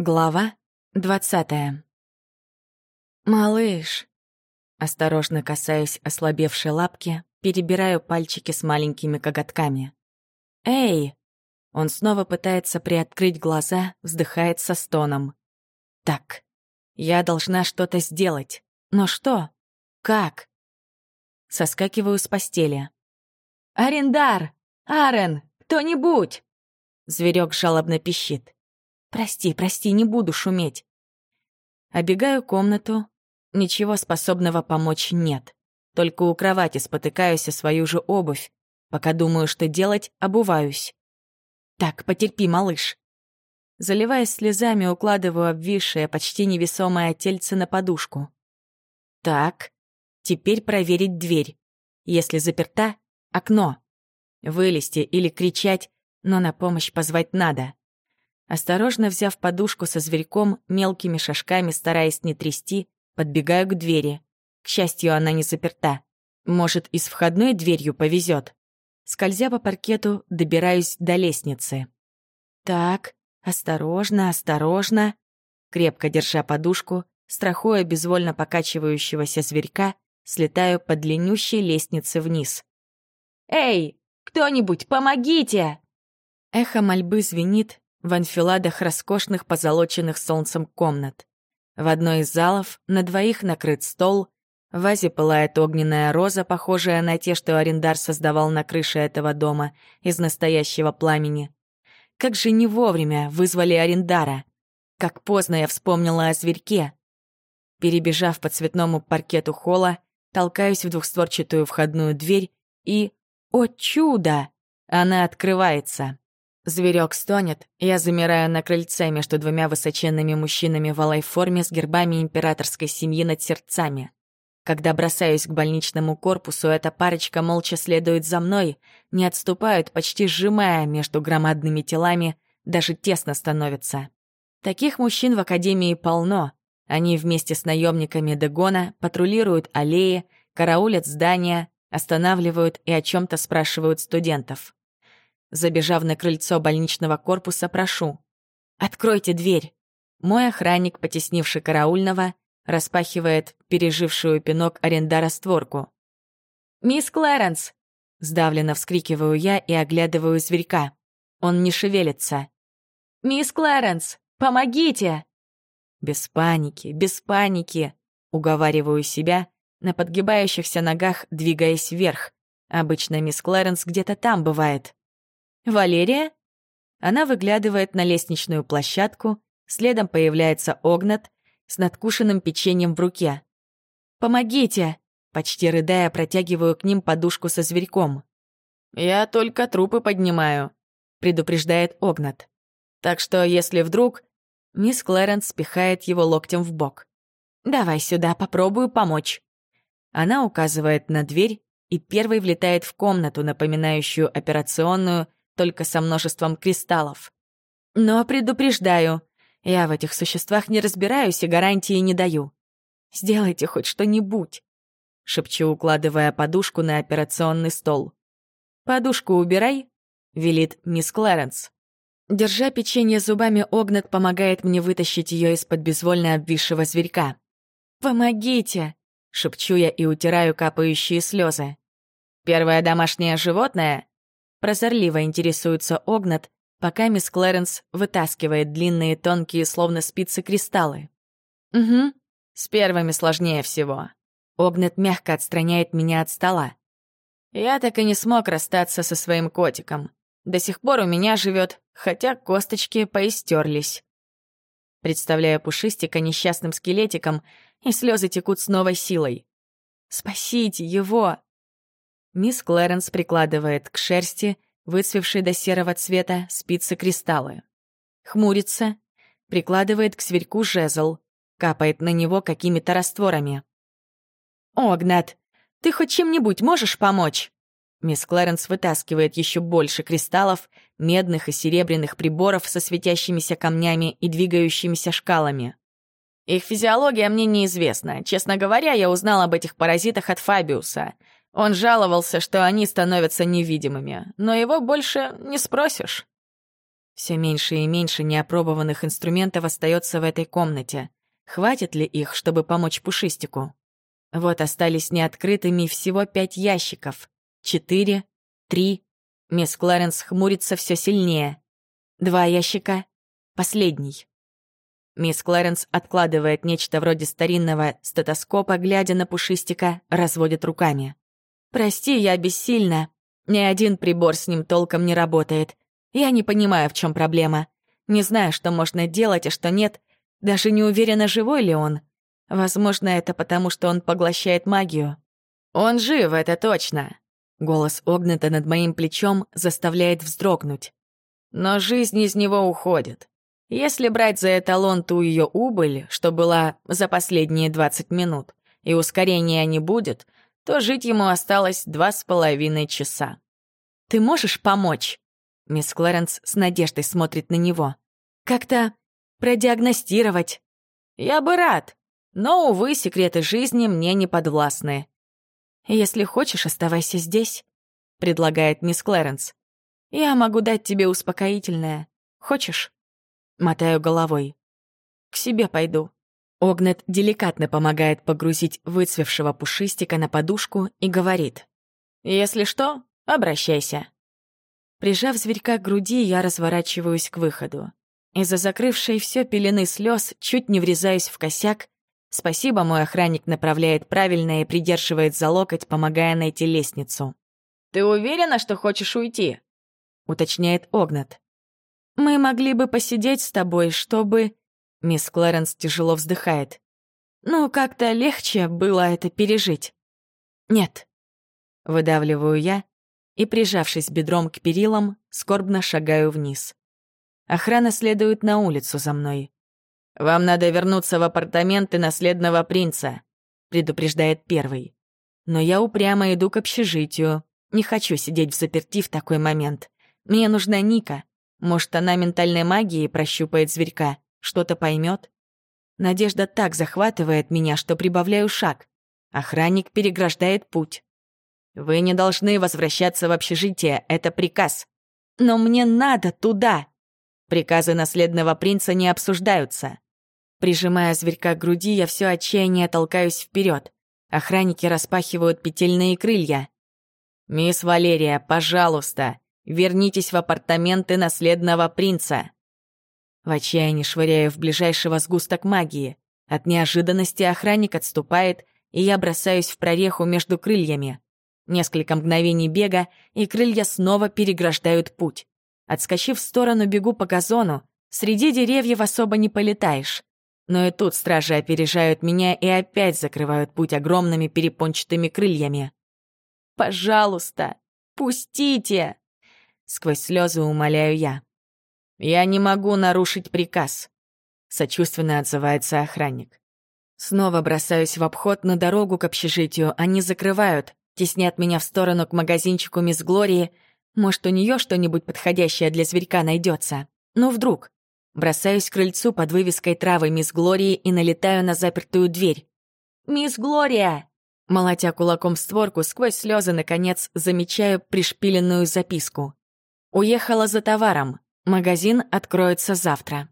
Глава двадцатая. «Малыш!» Осторожно касаюсь ослабевшей лапки, перебираю пальчики с маленькими коготками. «Эй!» Он снова пытается приоткрыть глаза, вздыхает со стоном. «Так, я должна что-то сделать. Но что? Как?» Соскакиваю с постели. «Арендар! Арен! Кто-нибудь!» Зверек жалобно пищит. Прости, прости, не буду шуметь. Обегаю комнату. Ничего способного помочь нет. Только у кровати спотыкаюсь о свою же обувь. Пока думаю, что делать, обуваюсь. Так, потерпи, малыш. Заливаясь слезами, укладываю обвисшее, почти невесомое тельце на подушку. Так, теперь проверить дверь. Если заперта — окно. Вылезти или кричать, но на помощь позвать надо. Осторожно взяв подушку со зверьком, мелкими шажками, стараясь не трясти, подбегаю к двери. К счастью, она не заперта. Может, и с входной дверью повезет. Скользя по паркету, добираюсь до лестницы. Так, осторожно, осторожно. Крепко держа подушку, страхуя безвольно покачивающегося зверька, слетаю по длиннющей лестнице вниз. «Эй, кто-нибудь, помогите!» Эхо мольбы звенит, в анфиладах роскошных позолоченных солнцем комнат. В одной из залов на двоих накрыт стол, в вазе пылает огненная роза, похожая на те, что арендар создавал на крыше этого дома из настоящего пламени. Как же не вовремя вызвали арендара. Как поздно я вспомнила о зверьке. Перебежав по цветному паркету холла, толкаюсь в двухстворчатую входную дверь и... О чудо! Она открывается. Зверек стонет, я замираю на крыльце между двумя высоченными мужчинами в алой форме с гербами императорской семьи над сердцами. Когда бросаюсь к больничному корпусу, эта парочка молча следует за мной, не отступают, почти сжимая между громадными телами, даже тесно становится. Таких мужчин в Академии полно. Они вместе с наемниками Дегона патрулируют аллеи, караулят здания, останавливают и о чем то спрашивают студентов. Забежав на крыльцо больничного корпуса, прошу. «Откройте дверь!» Мой охранник, потеснивший караульного, распахивает пережившую пинок арендара створку. «Мисс Клэрэнс!» Сдавленно вскрикиваю я и оглядываю зверька. Он не шевелится. «Мисс Клэрэнс, помогите!» Без паники, без паники, уговариваю себя, на подгибающихся ногах двигаясь вверх. Обычно мисс Клэрэнс где-то там бывает. «Валерия?» Она выглядывает на лестничную площадку, следом появляется Огнат с надкушенным печеньем в руке. «Помогите!» Почти рыдая, протягиваю к ним подушку со зверьком. «Я только трупы поднимаю», — предупреждает Огнат. «Так что, если вдруг...» Мисс Клэренс спихает его локтем в бок. «Давай сюда, попробую помочь». Она указывает на дверь и первой влетает в комнату, напоминающую операционную, только со множеством кристаллов. Но предупреждаю, я в этих существах не разбираюсь и гарантии не даю. Сделайте хоть что-нибудь, шепчу, укладывая подушку на операционный стол. Подушку убирай, велит мисс Клэренс. Держа печенье зубами, Огнет помогает мне вытащить ее из-под безвольно обвисшего зверька. «Помогите!» — шепчу я и утираю капающие слезы. «Первое домашнее животное?» Прозорливо интересуется Огнат, пока мисс Клэренс вытаскивает длинные, тонкие, словно спицы, кристаллы. «Угу, с первыми сложнее всего». Огнет мягко отстраняет меня от стола. Я так и не смог расстаться со своим котиком. До сих пор у меня живет, хотя косточки поистерлись. Представляю пушистика несчастным скелетиком, и слезы текут с новой силой. «Спасите его!» Мисс Клэренс прикладывает к шерсти, выцвевшей до серого цвета, спицы кристаллы. Хмурится, прикладывает к сверьку жезл, капает на него какими-то растворами. «Огнат, ты хоть чем-нибудь можешь помочь?» Мисс Клэренс вытаскивает еще больше кристаллов, медных и серебряных приборов со светящимися камнями и двигающимися шкалами. Их физиология мне неизвестна. Честно говоря, я узнал об этих паразитах от Фабиуса — он жаловался, что они становятся невидимыми, но его больше не спросишь. Все меньше и меньше неопробованных инструментов остается в этой комнате. Хватит ли их, чтобы помочь Пушистику? Вот остались неоткрытыми всего пять ящиков. Четыре, три. Мисс Кларенс хмурится все сильнее. Два ящика. Последний. Мисс Кларенс откладывает нечто вроде старинного стетоскопа, глядя на Пушистика, разводит руками. «Прости, я бессильна. Ни один прибор с ним толком не работает. Я не понимаю, в чем проблема. Не знаю, что можно делать, а что нет. Даже не уверена, живой ли он. Возможно, это потому, что он поглощает магию. Он жив, это точно. Голос Огнета над моим плечом заставляет вздрогнуть. Но жизнь из него уходит. Если брать за эталон ту ее убыль, что была за последние 20 минут, и ускорения не будет, то жить ему осталось два с половиной часа. «Ты можешь помочь?» Мисс Клэренс с надеждой смотрит на него. «Как-то продиагностировать». «Я бы рад, но, увы, секреты жизни мне не подвластны». «Если хочешь, оставайся здесь», — предлагает мисс Клэренс. «Я могу дать тебе успокоительное. Хочешь?» Мотаю головой. «К себе пойду». Огнет деликатно помогает погрузить выцвевшего пушистика на подушку и говорит. «Если что, обращайся». Прижав зверька к груди, я разворачиваюсь к выходу. Из-за закрывшей все пелены слез чуть не врезаюсь в косяк. Спасибо, мой охранник направляет правильно и придерживает за локоть, помогая найти лестницу. «Ты уверена, что хочешь уйти?» — уточняет Огнат. Мы могли бы посидеть с тобой, чтобы...» Мисс Клэренс тяжело вздыхает. «Ну, как-то легче было это пережить». «Нет». Выдавливаю я и, прижавшись бедром к перилам, скорбно шагаю вниз. Охрана следует на улицу за мной. «Вам надо вернуться в апартаменты наследного принца», — предупреждает первый. Но я упрямо иду к общежитию. Не хочу сидеть в заперти в такой момент. Мне нужна Ника. Может, она ментальной магией прощупает зверька, что-то поймет? Надежда так захватывает меня, что прибавляю шаг. Охранник переграждает путь. «Вы не должны возвращаться в общежитие, это приказ». «Но мне надо туда!» Приказы наследного принца не обсуждаются. Прижимая зверька к груди, я все отчаяние толкаюсь вперед. Охранники распахивают петельные крылья. «Мисс Валерия, пожалуйста, Вернитесь в апартаменты наследного принца!» В отчаянии швыряю в ближайшего сгусток магии. От неожиданности охранник отступает, и я бросаюсь в прореху между крыльями. Несколько мгновений бега, и крылья снова переграждают путь. Отскочив в сторону, бегу по газону. Среди деревьев особо не полетаешь. Но и тут стражи опережают меня и опять закрывают путь огромными перепончатыми крыльями. «Пожалуйста, пустите!» Сквозь слезы умоляю я. «Я не могу нарушить приказ», — сочувственно отзывается охранник. Снова бросаюсь в обход на дорогу к общежитию. Они закрывают, теснят меня в сторону к магазинчику мисс Глории. Может, у нее что-нибудь подходящее для зверька найдется. Ну, вдруг. Бросаюсь к крыльцу под вывеской травы мисс Глории и налетаю на запертую дверь. «Мисс Глория!» Молотя кулаком в створку, сквозь слезы, наконец, замечаю пришпиленную записку. Уехала за товаром. Магазин откроется завтра.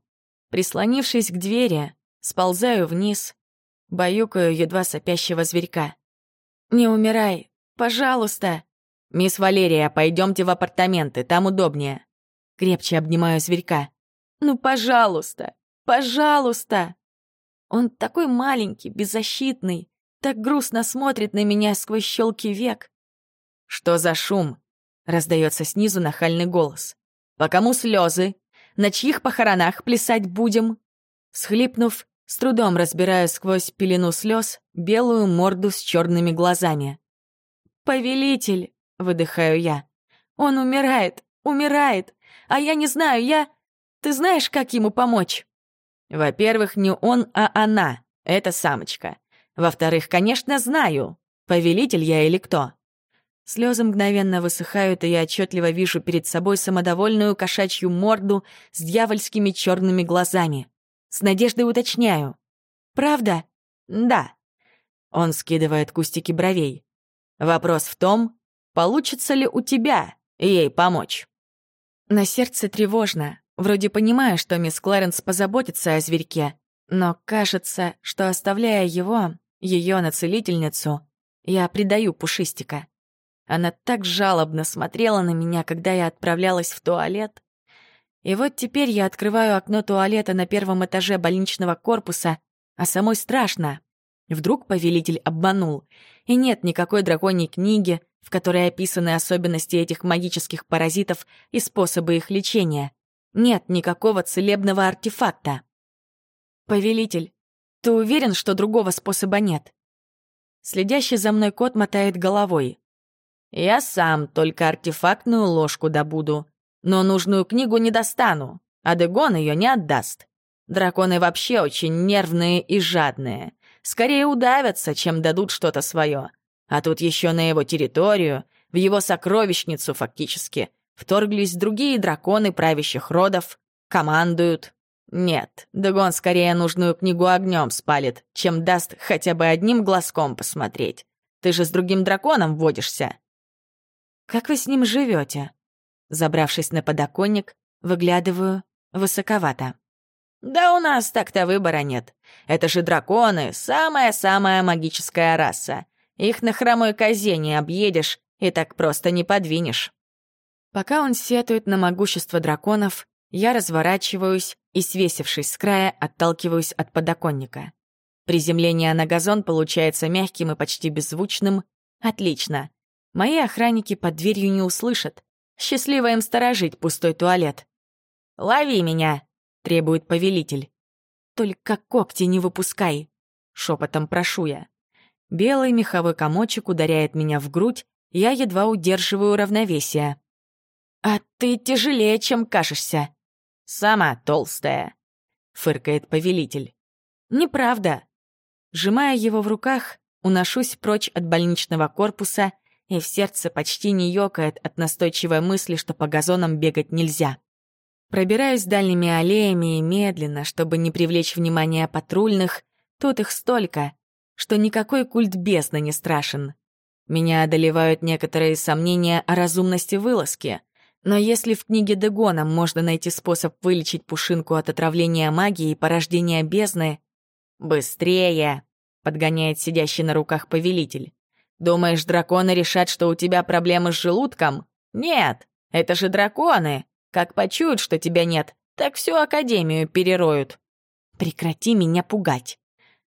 Прислонившись к двери, сползаю вниз, баюкаю едва сопящего зверька. «Не умирай, пожалуйста!» «Мисс Валерия, пойдемте в апартаменты, там удобнее». Крепче обнимаю зверька. «Ну, пожалуйста, пожалуйста!» Он такой маленький, беззащитный, так грустно смотрит на меня сквозь щелки век. «Что за шум?» Раздается снизу нахальный голос. «По кому слезы? На чьих похоронах плясать будем?» Схлипнув, с трудом разбираю сквозь пелену слез белую морду с черными глазами. «Повелитель!» — выдыхаю я. «Он умирает, умирает, а я не знаю, я... Ты знаешь, как ему помочь?» «Во-первых, не он, а она. Это самочка. Во-вторых, конечно, знаю, повелитель я или кто. Слезы мгновенно высыхают, и я отчетливо вижу перед собой самодовольную кошачью морду с дьявольскими черными глазами. С надеждой уточняю. «Правда?» «Да». Он скидывает кустики бровей. «Вопрос в том, получится ли у тебя ей помочь?» На сердце тревожно. Вроде понимаю, что мисс Кларенс позаботится о зверьке, но кажется, что оставляя его, ее на целительницу, я предаю Пушистика. Она так жалобно смотрела на меня, когда я отправлялась в туалет. И вот теперь я открываю окно туалета на первом этаже больничного корпуса, а самой страшно. Вдруг повелитель обманул, и нет никакой драконьей книги, в которой описаны особенности этих магических паразитов и способы их лечения. Нет никакого целебного артефакта. «Повелитель, ты уверен, что другого способа нет?» Следящий за мной кот мотает головой. «Я сам только артефактную ложку добуду, но нужную книгу не достану, а Дегон ее не отдаст. Драконы вообще очень нервные и жадные. Скорее удавятся, чем дадут что-то свое. А тут еще на его территорию, в его сокровищницу фактически, вторглись другие драконы правящих родов, командуют. Нет, Дагон скорее нужную книгу огнем спалит, чем даст хотя бы одним глазком посмотреть. Ты же с другим драконом водишься. Как вы с ним живете? Забравшись на подоконник, выглядываю высоковато. Да у нас так-то выбора нет. Это же драконы, самая-самая магическая раса. Их на хромой козе не объедешь и так просто не подвинешь. Пока он сетует на могущество драконов, я разворачиваюсь и, свесившись с края, отталкиваюсь от подоконника. Приземление на газон получается мягким и почти беззвучным. Отлично. Мои охранники под дверью не услышат. Счастливо им сторожить пустой туалет. «Лови меня!» — требует повелитель. «Только когти не выпускай!» — шепотом прошу я. Белый меховой комочек ударяет меня в грудь, я едва удерживаю равновесие. «А ты тяжелее, чем кажешься!» «Сама толстая!» — фыркает повелитель. «Неправда!» Сжимая его в руках, уношусь прочь от больничного корпуса, и в сердце почти не ёкает от настойчивой мысли, что по газонам бегать нельзя. Пробираюсь дальними аллеями и медленно, чтобы не привлечь внимание патрульных, тут их столько, что никакой культ бездны не страшен. Меня одолевают некоторые сомнения о разумности вылазки. Но если в книге Дегона можно найти способ вылечить Пушинку от отравления магии и порождения бездны... «Быстрее!» — подгоняет сидящий на руках повелитель. «Думаешь, драконы решат, что у тебя проблемы с желудком? Нет, это же драконы! Как почуют, что тебя нет, так всю Академию перероют!» «Прекрати меня пугать!»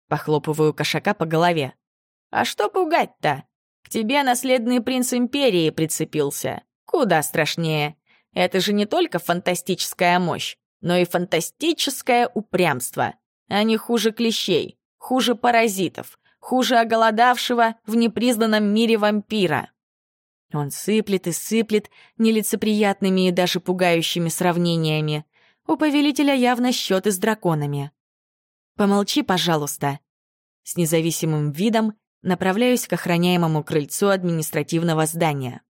Похлопываю кошака по голове. «А что пугать-то? К тебе наследный принц Империи прицепился. Куда страшнее. Это же не только фантастическая мощь, но и фантастическое упрямство. Они хуже клещей, хуже паразитов, хуже оголодавшего в непризнанном мире вампира». Он сыплет и сыплет нелицеприятными и даже пугающими сравнениями. У повелителя явно счеты с драконами. «Помолчи, пожалуйста». С независимым видом направляюсь к охраняемому крыльцу административного здания.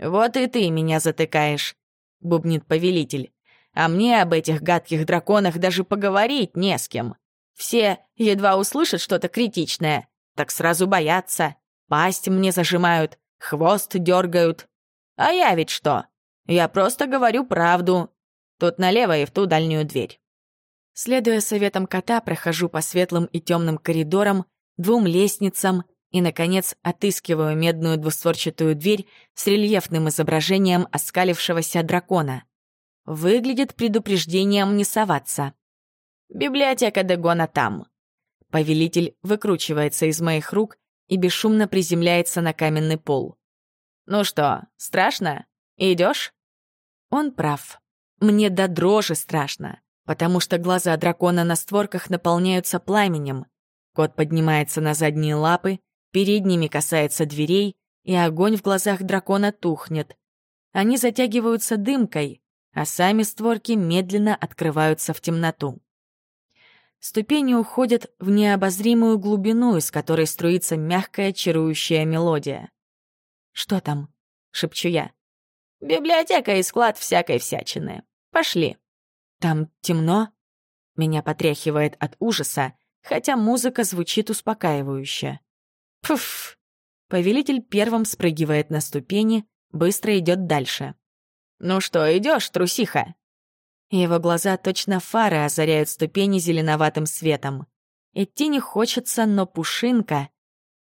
«Вот и ты меня затыкаешь», — бубнит повелитель. «А мне об этих гадких драконах даже поговорить не с кем. Все едва услышат что-то критичное, так сразу боятся, пасть мне зажимают, хвост дергают. А я ведь что? Я просто говорю правду. Тут налево и в ту дальнюю дверь. Следуя советам кота, прохожу по светлым и темным коридорам, двум лестницам и, наконец, отыскиваю медную двустворчатую дверь с рельефным изображением оскалившегося дракона. Выглядит предупреждением не соваться. «Библиотека Дегона там». Повелитель выкручивается из моих рук и бесшумно приземляется на каменный пол. «Ну что, страшно? Идешь? Он прав. Мне до дрожи страшно потому что глаза дракона на створках наполняются пламенем. Кот поднимается на задние лапы, передними касается дверей, и огонь в глазах дракона тухнет. Они затягиваются дымкой, а сами створки медленно открываются в темноту. Ступени уходят в необозримую глубину, из которой струится мягкая чарующая мелодия. «Что там?» — шепчу я. «Библиотека и склад всякой всячины. Пошли». «Там темно?» Меня потряхивает от ужаса, хотя музыка звучит успокаивающе. Пф! Повелитель первым спрыгивает на ступени, быстро идет дальше. «Ну что, идешь, трусиха?» Его глаза точно фары озаряют ступени зеленоватым светом. Идти не хочется, но пушинка...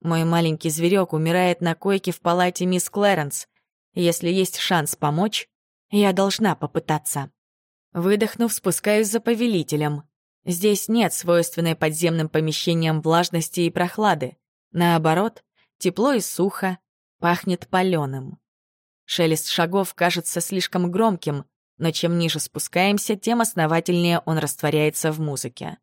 Мой маленький зверек умирает на койке в палате мисс Клэренс. Если есть шанс помочь, я должна попытаться. Выдохнув, спускаюсь за повелителем. Здесь нет свойственной подземным помещениям влажности и прохлады. Наоборот, тепло и сухо, пахнет палёным. Шелест шагов кажется слишком громким, но чем ниже спускаемся, тем основательнее он растворяется в музыке.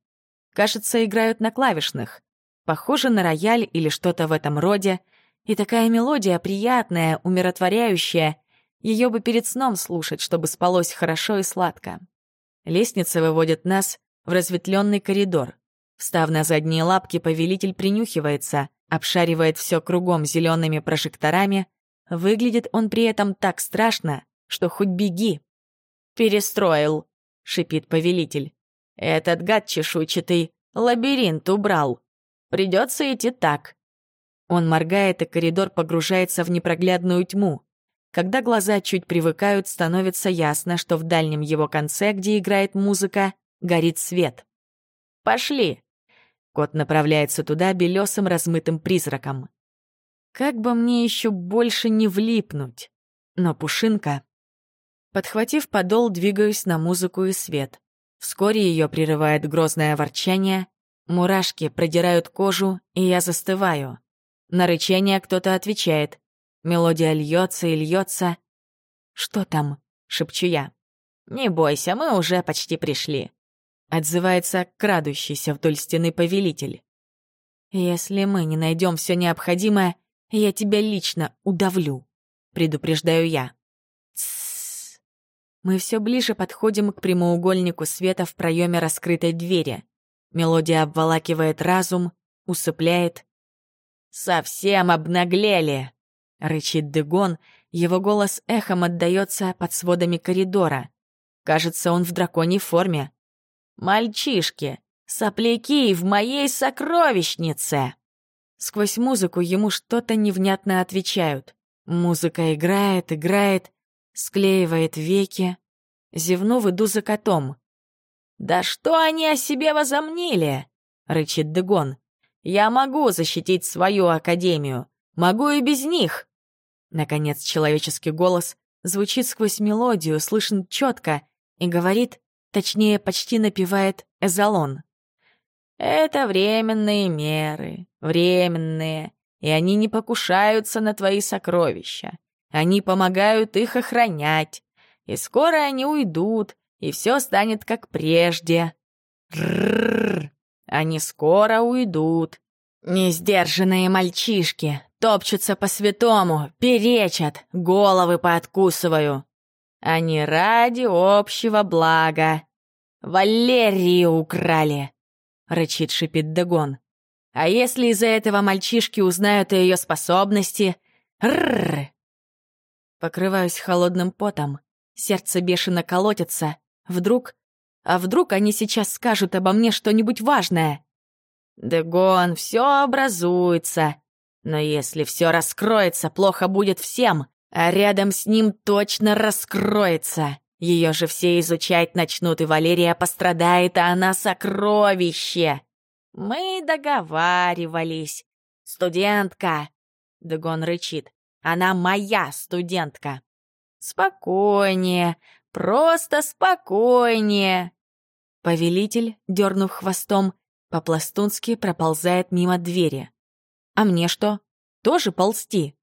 Кажется, играют на клавишных. Похоже на рояль или что-то в этом роде. И такая мелодия приятная, умиротворяющая. Ее бы перед сном слушать, чтобы спалось хорошо и сладко. Лестница выводит нас в разветвленный коридор. Встав на задние лапки, повелитель принюхивается, обшаривает все кругом зелеными прожекторами. Выглядит он при этом так страшно, что хоть беги. «Перестроил», — шипит повелитель. «Этот гад чешуйчатый лабиринт убрал. Придется идти так». Он моргает, и коридор погружается в непроглядную тьму. Когда глаза чуть привыкают, становится ясно, что в дальнем его конце, где играет музыка, горит свет. «Пошли!» Кот направляется туда белесым размытым призраком. Как бы мне еще больше не влипнуть? Но Пушинка... Подхватив подол, двигаюсь на музыку и свет. Вскоре ее прерывает грозное ворчание, мурашки продирают кожу, и я застываю. На рычание кто-то отвечает. Мелодия льется и льется. «Что там?» — шепчу я. «Не бойся, мы уже почти пришли», — отзывается крадущийся вдоль стены повелитель. «Если мы не найдем все необходимое, я тебя лично удавлю», — предупреждаю я. Мы все ближе подходим к прямоугольнику света в проеме раскрытой двери. Мелодия обволакивает разум, усыпляет. «Совсем обнаглели!» — рычит Дегон, его голос эхом отдаётся под сводами коридора. Кажется, он в драконьей форме. «Мальчишки, сопляки в моей сокровищнице!» Сквозь музыку ему что-то невнятно отвечают. Музыка играет, играет, склеивает веки. Зевнув, иду за котом. «Да что они о себе возомнили?» — рычит Дегон. «Я могу защитить свою академию. Могу и без них!» Наконец человеческий голос звучит сквозь мелодию, слышен четко и говорит, точнее, почти напевает эзолон. «Это временные меры, временные, и они не покушаются на твои сокровища. Они помогают их охранять, и скоро они уйдут, и все станет как прежде. Ррррр, они скоро уйдут. Несдержанные мальчишки, Топчутся по святому, перечат, головы пооткусываю. Они ради общего блага. Валерию украли, — рычит шипит Дагон. А если из-за этого мальчишки узнают о ее способности? Рррр! Покрываюсь холодным потом. Сердце бешено колотится. Вдруг... А вдруг они сейчас скажут обо мне что-нибудь важное? Дагон, все образуется. Но если все раскроется, плохо будет всем, а рядом с ним точно раскроется. Ее же все изучать начнут, и Валерия пострадает, а она сокровище. Мы договаривались. Студентка, Дагон рычит, она моя студентка. Спокойнее, просто спокойнее. Повелитель, дернув хвостом, по-пластунски проползает мимо двери. А мне что? Тоже ползти?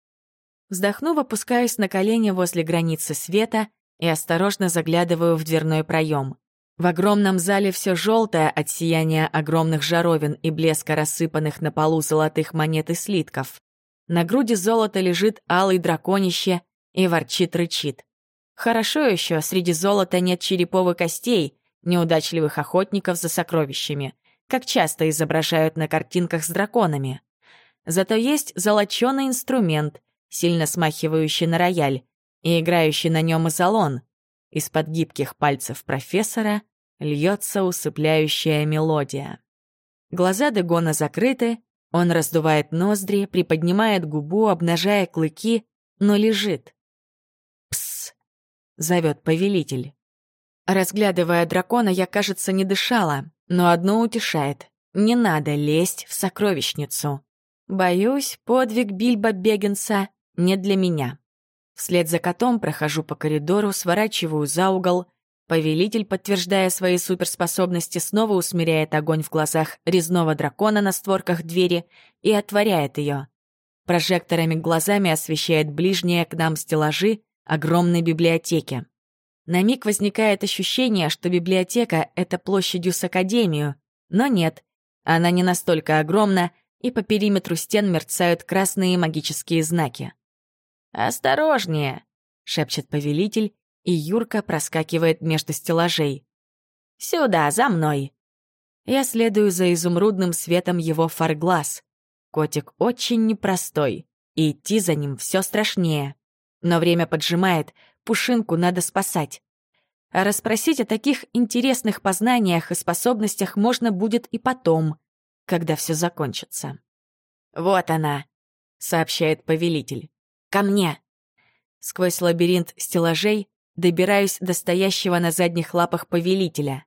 Вздохнув, опускаюсь на колени возле границы света и осторожно заглядываю в дверной проем. В огромном зале все желтое от сияния огромных жаровин и блеска рассыпанных на полу золотых монет и слитков. На груди золота лежит алый драконище и ворчит-рычит. Хорошо еще среди золота нет черепов и костей, неудачливых охотников за сокровищами, как часто изображают на картинках с драконами. Зато есть золоченый инструмент, сильно смахивающий на рояль, и играющий на нем изолон. Из-под гибких пальцев профессора льется усыпляющая мелодия. Глаза Дегона закрыты, он раздувает ноздри, приподнимает губу, обнажая клыки, но лежит. «Пс!» — зовет повелитель. Разглядывая дракона, я, кажется, не дышала, но одно утешает. Не надо лезть в сокровищницу. Боюсь, подвиг Бильбо Бегенса не для меня. Вслед за котом прохожу по коридору, сворачиваю за угол. Повелитель, подтверждая свои суперспособности, снова усмиряет огонь в глазах резного дракона на створках двери и отворяет ее. Прожекторами глазами освещает ближние к нам стеллажи огромной библиотеки. На миг возникает ощущение, что библиотека — это площадью с академию, но нет, она не настолько огромна, и по периметру стен мерцают красные магические знаки. «Осторожнее!» — шепчет повелитель, и Юрка проскакивает между стеллажей. «Сюда, за мной!» Я следую за изумрудным светом его фарглаз. Котик очень непростой, и идти за ним все страшнее. Но время поджимает, Пушинку надо спасать. А расспросить о таких интересных познаниях и способностях можно будет и потом, когда все закончится. «Вот она», — сообщает повелитель. «Ко мне!» Сквозь лабиринт стеллажей добираюсь до стоящего на задних лапах повелителя.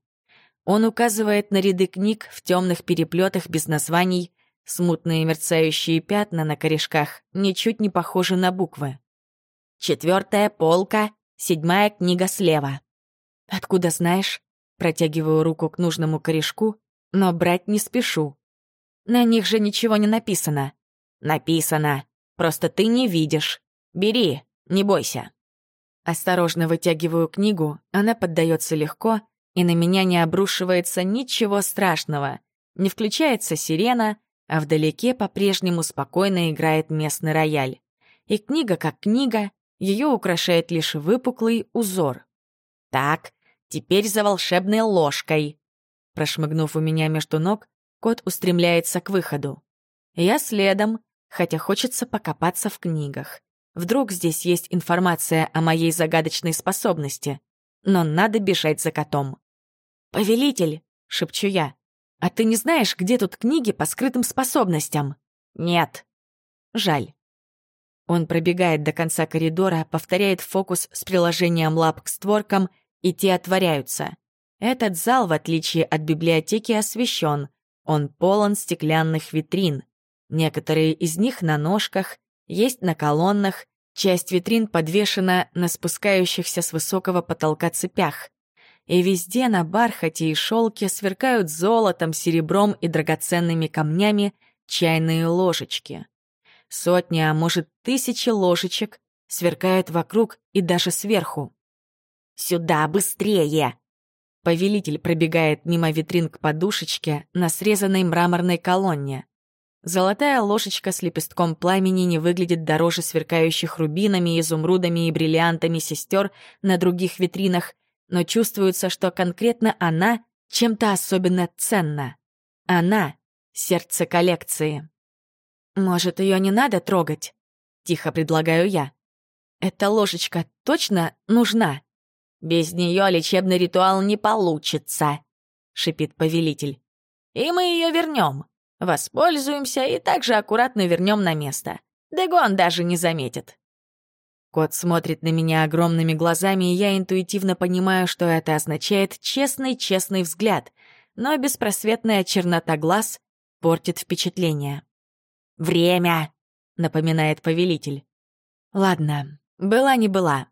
Он указывает на ряды книг в темных переплетах без названий, смутные мерцающие пятна на корешках ничуть не похожи на буквы. Четвертая полка, седьмая книга слева. Откуда знаешь? Протягиваю руку к нужному корешку, но брать не спешу. На них же ничего не написано. Написано. Просто ты не видишь. Бери, не бойся. Осторожно вытягиваю книгу, она поддается легко, и на меня не обрушивается ничего страшного. Не включается сирена, а вдалеке по-прежнему спокойно играет местный рояль. И книга как книга, ее украшает лишь выпуклый узор. Так, теперь за волшебной ложкой. Прошмыгнув у меня между ног, кот устремляется к выходу. Я следом, хотя хочется покопаться в книгах. Вдруг здесь есть информация о моей загадочной способности. Но надо бежать за котом. «Повелитель!» — шепчу я. «А ты не знаешь, где тут книги по скрытым способностям?» «Нет». «Жаль». Он пробегает до конца коридора, повторяет фокус с приложением лап к створкам, и те отворяются. Этот зал, в отличие от библиотеки, освещен. Он полон стеклянных витрин. Некоторые из них на ножках, есть на колоннах, часть витрин подвешена на спускающихся с высокого потолка цепях. И везде на бархате и шелке сверкают золотом, серебром и драгоценными камнями чайные ложечки. Сотни, а может, тысячи ложечек сверкают вокруг и даже сверху. «Сюда, быстрее!» Повелитель пробегает мимо витрин к подушечке на срезанной мраморной колонне. Золотая ложечка с лепестком пламени не выглядит дороже сверкающих рубинами, изумрудами и бриллиантами сестер на других витринах, но чувствуется, что конкретно она чем-то особенно ценна. Она — сердце коллекции. «Может, ее не надо трогать?» — тихо предлагаю я. «Эта ложечка точно нужна?» «Без нее лечебный ритуал не получится», — шипит повелитель. «И мы ее вернем. Воспользуемся и также аккуратно вернем на место. Дегон даже не заметит». Кот смотрит на меня огромными глазами, и я интуитивно понимаю, что это означает честный-честный взгляд, но беспросветная чернота глаз портит впечатление. «Время!» — напоминает повелитель. «Ладно, была не была».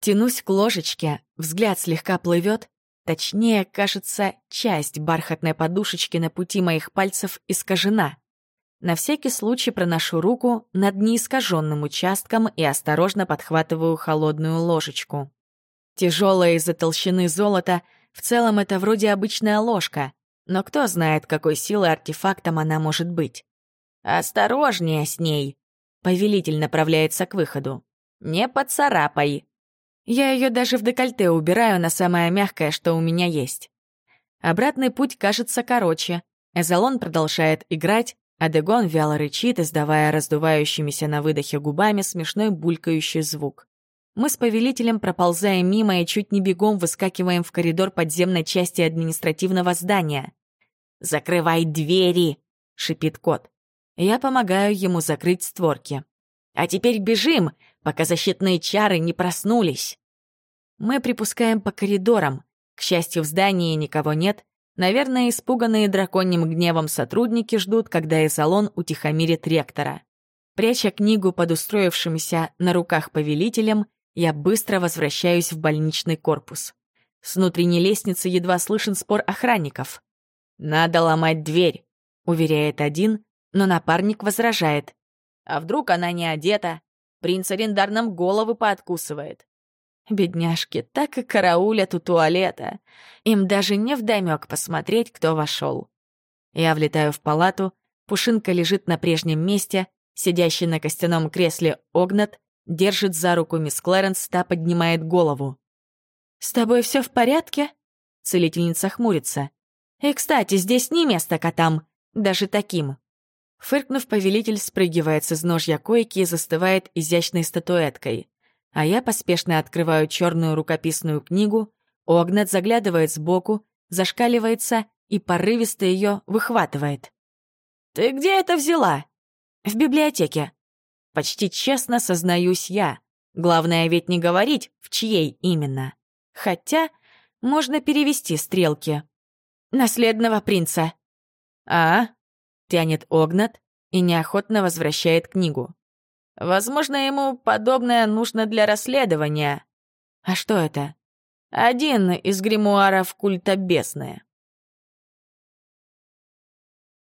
Тянусь к ложечке, взгляд слегка плывет, точнее, кажется, часть бархатной подушечки на пути моих пальцев искажена. На всякий случай проношу руку над неискаженным участком и осторожно подхватываю холодную ложечку. Тяжелая из-за толщины золота, в целом это вроде обычная ложка, но кто знает, какой силы артефактом она может быть. «Осторожнее с ней!» Повелитель направляется к выходу. «Не поцарапай!» Я ее даже в декольте убираю на самое мягкое, что у меня есть. Обратный путь кажется короче. Эзолон продолжает играть, а Дегон вяло рычит, издавая раздувающимися на выдохе губами смешной булькающий звук. Мы с повелителем проползаем мимо и чуть не бегом выскакиваем в коридор подземной части административного здания. «Закрывай двери!» — шипит кот. Я помогаю ему закрыть створки. А теперь бежим, пока защитные чары не проснулись. Мы припускаем по коридорам. К счастью, в здании никого нет. Наверное, испуганные драконьим гневом сотрудники ждут, когда Эзолон утихомирит ректора. Пряча книгу под устроившимся на руках повелителем, я быстро возвращаюсь в больничный корпус. С внутренней лестницы едва слышен спор охранников. «Надо ломать дверь», — уверяет один, но напарник возражает. «А вдруг она не одета? Принц Арендар нам головы пооткусывает». Бедняжки так и караулят у туалета. Им даже не вдомёк посмотреть, кто вошел. Я влетаю в палату, Пушинка лежит на прежнем месте, сидящий на костяном кресле Огнат держит за руку мисс Клэренс, та поднимает голову. «С тобой все в порядке?» Целительница хмурится. «И, кстати, здесь не место котам, даже таким». Фыркнув, повелитель спрыгивает с изножья койки и застывает изящной статуэткой а я поспешно открываю черную рукописную книгу, Огнет заглядывает сбоку, зашкаливается и порывисто ее выхватывает. «Ты где это взяла?» «В библиотеке». Почти честно сознаюсь я. Главное ведь не говорить, в чьей именно. Хотя можно перевести стрелки. «Наследного принца». «А?» — тянет Огнат и неохотно возвращает книгу. Возможно, ему подобное нужно для расследования. А что это? Один из гримуаров культа бесны.